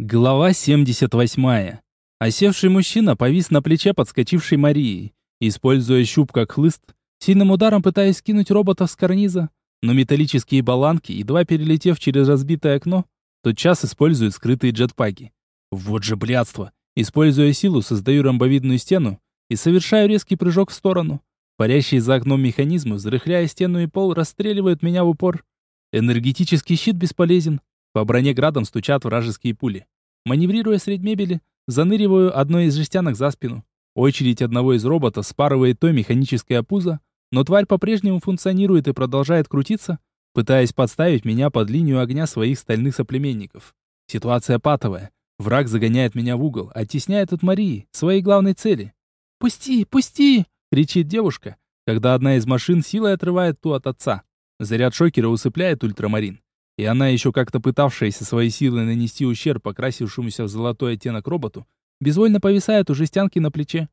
Глава 78. Осевший мужчина повис на плече подскочившей Марии. Используя щуп как хлыст, сильным ударом пытаясь скинуть робота с карниза, но металлические баланки, едва перелетев через разбитое окно, тотчас используют скрытые джетпаки. Вот же блядство! Используя силу, создаю ромбовидную стену и совершаю резкий прыжок в сторону. Парящие за окном механизмы, взрыхляя стену и пол, расстреливают меня в упор. Энергетический щит бесполезен, по броне градом стучат вражеские пули. Маневрируя средь мебели, заныриваю одной из жестянок за спину. Очередь одного из роботов спарывает то механическое пузо, но тварь по-прежнему функционирует и продолжает крутиться, пытаясь подставить меня под линию огня своих стальных соплеменников. Ситуация патовая. Враг загоняет меня в угол, оттесняет от Марии, своей главной цели. «Пусти, пусти!» — кричит девушка, когда одна из машин силой отрывает ту от отца. Заряд шокера усыпляет ультрамарин и она, еще как-то пытавшаяся своей силой нанести ущерб покрасившемуся в золотой оттенок роботу, безвольно повисает у жестянки на плече.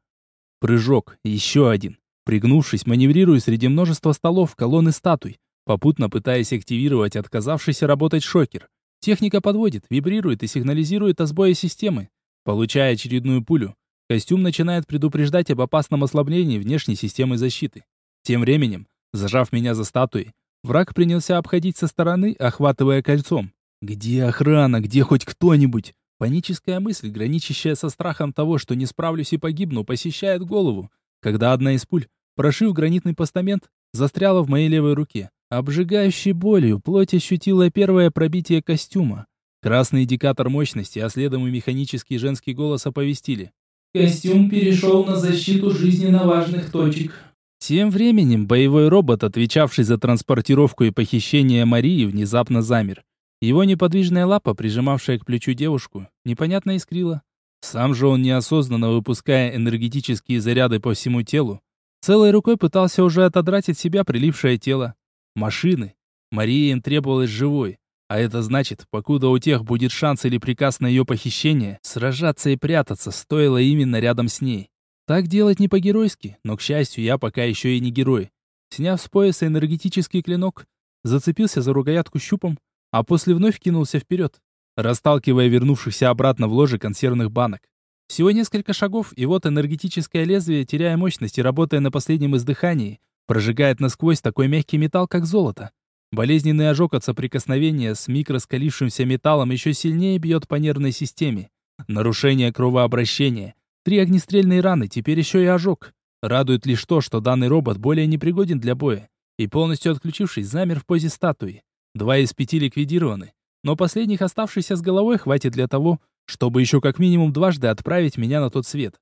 Прыжок, еще один. Пригнувшись, маневрирую среди множества столов, колонн и статуй, попутно пытаясь активировать отказавшийся работать шокер. Техника подводит, вибрирует и сигнализирует о сбое системы. Получая очередную пулю, костюм начинает предупреждать об опасном ослаблении внешней системы защиты. Тем временем, зажав меня за статуей, Враг принялся обходить со стороны, охватывая кольцом. «Где охрана? Где хоть кто-нибудь?» Паническая мысль, граничащая со страхом того, что не справлюсь и погибну, посещает голову, когда одна из пуль, прошив гранитный постамент, застряла в моей левой руке. Обжигающей болью плоть ощутила первое пробитие костюма. Красный индикатор мощности, а следом и механический женский голос оповестили. «Костюм перешел на защиту жизненно важных точек. Тем временем боевой робот, отвечавший за транспортировку и похищение Марии, внезапно замер. Его неподвижная лапа, прижимавшая к плечу девушку, непонятно искрила. Сам же он, неосознанно выпуская энергетические заряды по всему телу, целой рукой пытался уже отодрать от себя прилипшее тело. Машины. Мария им требовалась живой. А это значит, покуда у тех будет шанс или приказ на ее похищение, сражаться и прятаться стоило именно рядом с ней. Так делать не по-геройски, но, к счастью, я пока еще и не герой. Сняв с пояса энергетический клинок, зацепился за рукоятку щупом, а после вновь кинулся вперед, расталкивая вернувшихся обратно в ложе консервных банок. Всего несколько шагов, и вот энергетическое лезвие, теряя мощность и работая на последнем издыхании, прожигает насквозь такой мягкий металл, как золото. Болезненный ожог от соприкосновения с микроскалившимся металлом еще сильнее бьет по нервной системе. Нарушение кровообращения, Три огнестрельные раны, теперь еще и ожог. Радует лишь то, что данный робот более не пригоден для боя, и полностью отключившись, замер в позе статуи. Два из пяти ликвидированы, но последних оставшихся с головой хватит для того, чтобы еще как минимум дважды отправить меня на тот свет.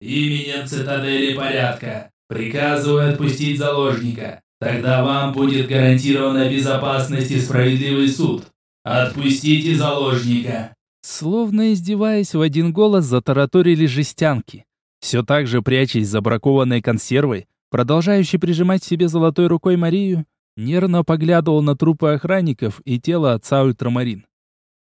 «Именем цитадели порядка приказываю отпустить заложника. Тогда вам будет гарантирована безопасность и справедливый суд. Отпустите заложника!» Словно издеваясь в один голос, затараторили жестянки. Все так же прячась за бракованной консервой, продолжающий прижимать себе золотой рукой Марию, нервно поглядывал на трупы охранников и тело отца Ультрамарин.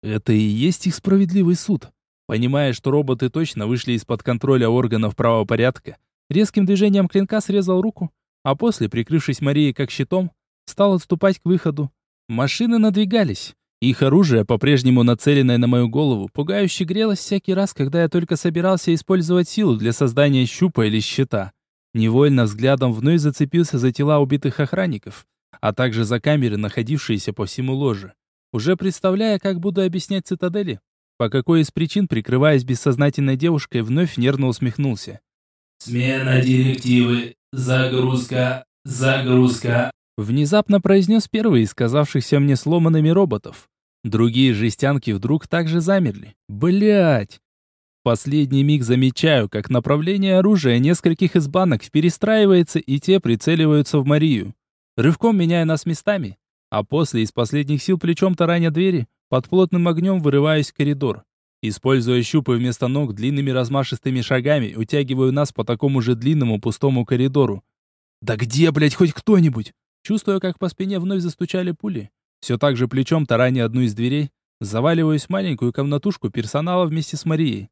Это и есть их справедливый суд. Понимая, что роботы точно вышли из-под контроля органов правопорядка, резким движением клинка срезал руку, а после, прикрывшись Марией как щитом, стал отступать к выходу. Машины надвигались. Их оружие, по-прежнему нацеленное на мою голову, пугающе грелось всякий раз, когда я только собирался использовать силу для создания щупа или щита. Невольно взглядом вновь зацепился за тела убитых охранников, а также за камеры, находившиеся по всему ложе. Уже представляя, как буду объяснять цитадели, по какой из причин, прикрываясь бессознательной девушкой, вновь нервно усмехнулся. «Смена директивы. Загрузка. Загрузка». Внезапно произнес первый из казавшихся мне сломанными роботов. Другие жестянки вдруг также замерли. Блять! Последний миг замечаю, как направление оружия нескольких из банок перестраивается, и те прицеливаются в Марию. Рывком меняя нас местами, а после из последних сил плечом тараня двери, под плотным огнем вырываюсь в коридор. Используя щупы вместо ног, длинными размашистыми шагами утягиваю нас по такому же длинному пустому коридору. «Да где, блядь, хоть кто-нибудь?» Чувствуя, как по спине вновь застучали пули, все так же плечом тараня одну из дверей, заваливаюсь в маленькую комнатушку персонала вместе с Марией.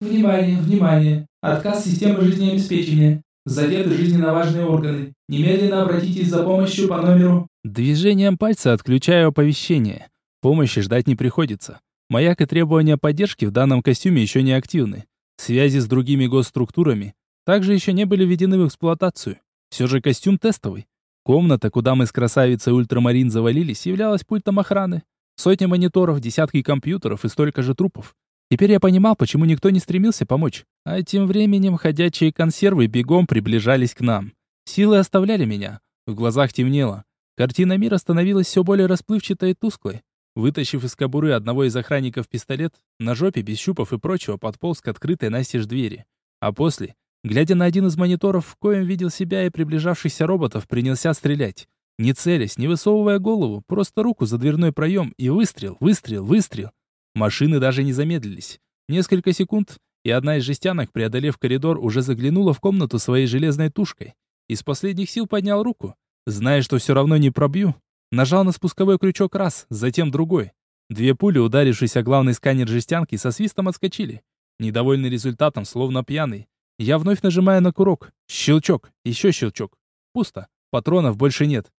«Внимание, внимание! Отказ системы жизнеобеспечения. Задеты жизненно важные органы. Немедленно обратитесь за помощью по номеру...» Движением пальца отключаю оповещение. Помощи ждать не приходится. Маяк и требования поддержки в данном костюме еще не активны. Связи с другими госструктурами также еще не были введены в эксплуатацию. Все же костюм тестовый. Комната, куда мы с красавицей Ультрамарин завалились, являлась пультом охраны. Сотни мониторов, десятки компьютеров и столько же трупов. Теперь я понимал, почему никто не стремился помочь. А тем временем ходячие консервы бегом приближались к нам. Силы оставляли меня. В глазах темнело. Картина мира становилась все более расплывчатой и тусклой. Вытащив из кобуры одного из охранников пистолет, на жопе без щупов и прочего подполз к открытой настежь двери. А после, глядя на один из мониторов, в коем видел себя и приближавшихся роботов, принялся стрелять. Не целясь, не высовывая голову, просто руку за дверной проем и выстрел, выстрел, выстрел. Машины даже не замедлились. Несколько секунд, и одна из жестянок, преодолев коридор, уже заглянула в комнату своей железной тушкой. Из последних сил поднял руку. Зная, что все равно не пробью, нажал на спусковой крючок раз, затем другой. Две пули, ударившись о главный сканер жестянки, со свистом отскочили. Недовольный результатом, словно пьяный. Я вновь нажимаю на курок. Щелчок, еще щелчок. Пусто. Патронов больше нет.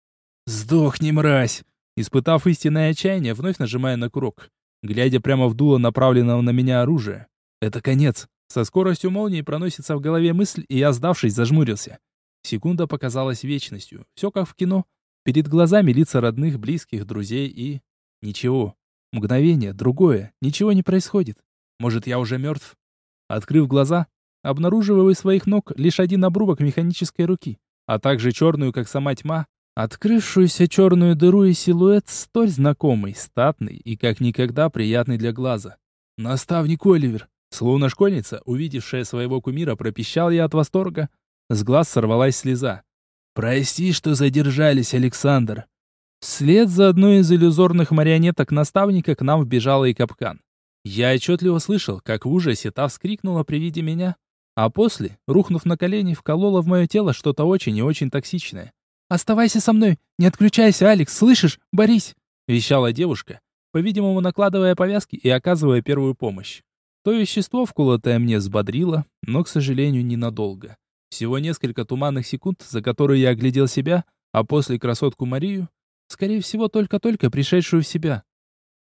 «Сдохни, мразь!» Испытав истинное отчаяние, вновь нажимаю на курок глядя прямо в дуло направленного на меня оружия. Это конец. Со скоростью молнии проносится в голове мысль, и я, сдавшись, зажмурился. Секунда показалась вечностью. Все как в кино. Перед глазами лица родных, близких, друзей и... Ничего. Мгновение, другое. Ничего не происходит. Может, я уже мертв? Открыв глаза, обнаруживаю из своих ног лишь один обрубок механической руки, а также черную, как сама тьма, Открывшуюся черную дыру и силуэт столь знакомый, статный и как никогда приятный для глаза. «Наставник Оливер!» Словно школьница, увидевшая своего кумира, пропищал я от восторга. С глаз сорвалась слеза. «Прости, что задержались, Александр!» Вслед за одной из иллюзорных марионеток наставника к нам вбежала и капкан. Я отчетливо слышал, как в ужасе та вскрикнула при виде меня, а после, рухнув на колени, вколола в мое тело что-то очень и очень токсичное. «Оставайся со мной! Не отключайся, Алекс, слышишь? Борись!» — вещала девушка, по-видимому, накладывая повязки и оказывая первую помощь. То вещество, вколотое мне, взбодрило, но, к сожалению, ненадолго. Всего несколько туманных секунд, за которые я оглядел себя, а после красотку Марию, скорее всего, только-только пришедшую в себя.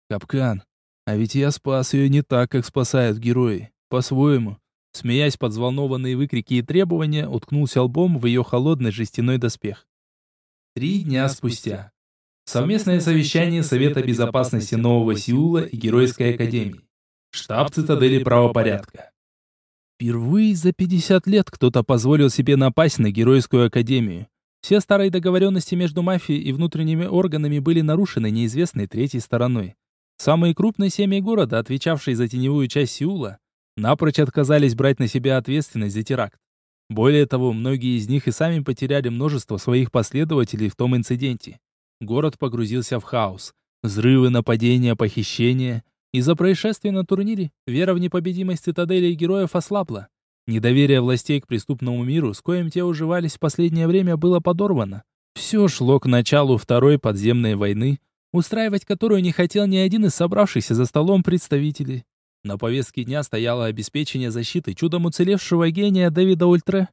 Капкан. А ведь я спас ее не так, как спасают герои. По-своему. Смеясь под взволнованные выкрики и требования, уткнулся лбом в ее холодный жестяной доспех. Три дня спустя. Совместное совещание Совета Безопасности Нового Сеула и Геройской Академии. Штаб цитадели правопорядка. Впервые за 50 лет кто-то позволил себе напасть на Геройскую Академию. Все старые договоренности между мафией и внутренними органами были нарушены неизвестной третьей стороной. Самые крупные семьи города, отвечавшие за теневую часть Сеула, напрочь отказались брать на себя ответственность за теракт. Более того, многие из них и сами потеряли множество своих последователей в том инциденте. Город погрузился в хаос. Взрывы, нападения, похищения. Из-за происшествия на турнире вера в непобедимость цитадели и героев ослабла. Недоверие властей к преступному миру, с коим те уживались в последнее время, было подорвано. Все шло к началу Второй подземной войны, устраивать которую не хотел ни один из собравшихся за столом представителей. На повестке дня стояло обеспечение защиты чудом уцелевшего гения Дэвида Ультре,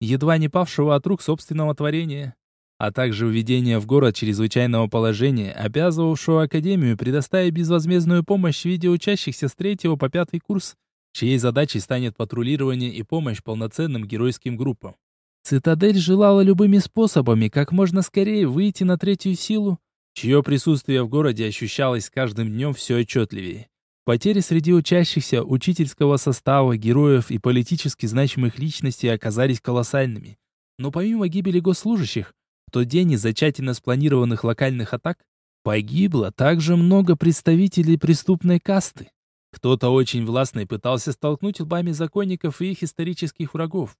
едва не павшего от рук собственного творения, а также введение в город чрезвычайного положения, обязывавшего Академию предоставить безвозмездную помощь в виде учащихся с третьего по пятый курс, чьей задачей станет патрулирование и помощь полноценным геройским группам. Цитадель желала любыми способами как можно скорее выйти на третью силу, чье присутствие в городе ощущалось с каждым днем все отчетливее. Потери среди учащихся учительского состава, героев и политически значимых личностей оказались колоссальными. Но помимо гибели госслужащих, в тот день из-за тщательно спланированных локальных атак погибло также много представителей преступной касты. Кто-то очень властный пытался столкнуть лбами законников и их исторических врагов.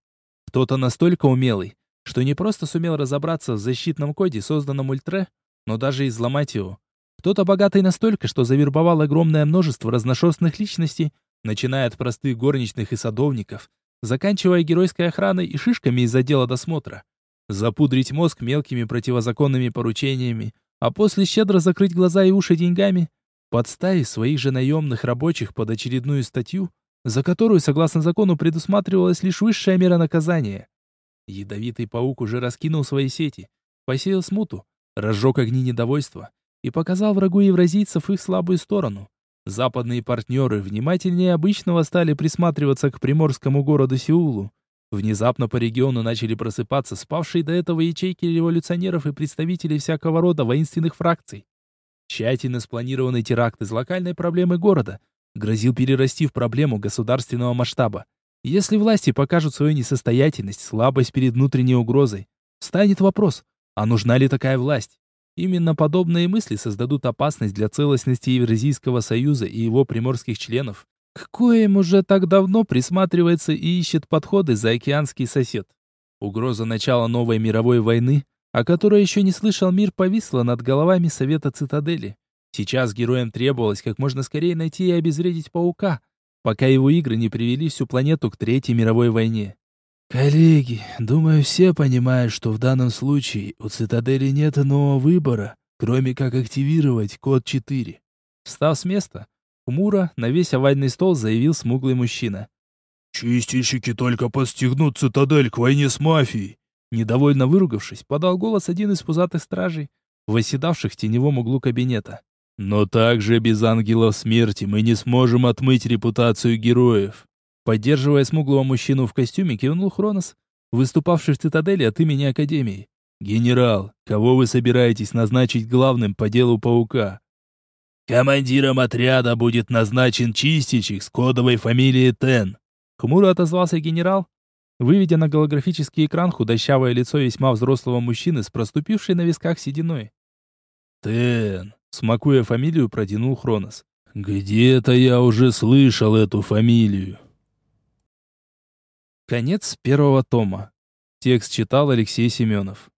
Кто-то настолько умелый, что не просто сумел разобраться в защитном коде, созданном Ультре, но даже изломать его. Кто-то богатый настолько, что завербовал огромное множество разношерстных личностей, начиная от простых горничных и садовников, заканчивая геройской охраной и шишками из отдела досмотра. Запудрить мозг мелкими противозаконными поручениями, а после щедро закрыть глаза и уши деньгами, подставив своих же наемных рабочих под очередную статью, за которую, согласно закону, предусматривалась лишь высшая мера наказания. Ядовитый паук уже раскинул свои сети, посеял смуту, разжег огни недовольства, и показал врагу евразийцев их слабую сторону. Западные партнеры внимательнее обычного стали присматриваться к приморскому городу Сеулу. Внезапно по региону начали просыпаться спавшие до этого ячейки революционеров и представителей всякого рода воинственных фракций. Тщательно спланированный теракт из локальной проблемы города грозил перерасти в проблему государственного масштаба. Если власти покажут свою несостоятельность, слабость перед внутренней угрозой, станет вопрос, а нужна ли такая власть? Именно подобные мысли создадут опасность для целостности Евразийского союза и его приморских членов, к коим уже так давно присматривается и ищет подходы заокеанский сосед. Угроза начала новой мировой войны, о которой еще не слышал мир, повисла над головами Совета Цитадели. Сейчас героям требовалось как можно скорее найти и обезвредить паука, пока его игры не привели всю планету к Третьей мировой войне. Коллеги, думаю, все понимают, что в данном случае у Цитадели нет иного выбора, кроме как активировать код 4. Встав с места, хмуро на весь овальный стол заявил смуглый мужчина. «Чистильщики только подстегнут Цитадель к войне с мафией!» Недовольно выругавшись, подал голос один из пузатых стражей, восседавших в теневом углу кабинета. «Но также без ангелов смерти мы не сможем отмыть репутацию героев. Поддерживая смуглого мужчину в костюме, кивнул Хронос, выступавший в цитадели от имени Академии. «Генерал, кого вы собираетесь назначить главным по делу паука?» «Командиром отряда будет назначен чистичек с кодовой фамилией Тен», — хмуро отозвался генерал, выведя на голографический экран худощавое лицо весьма взрослого мужчины с проступившей на висках сединой. «Тен», — смакуя фамилию, протянул Хронос. «Где-то я уже слышал эту фамилию». Конец первого тома. Текст читал Алексей Семенов.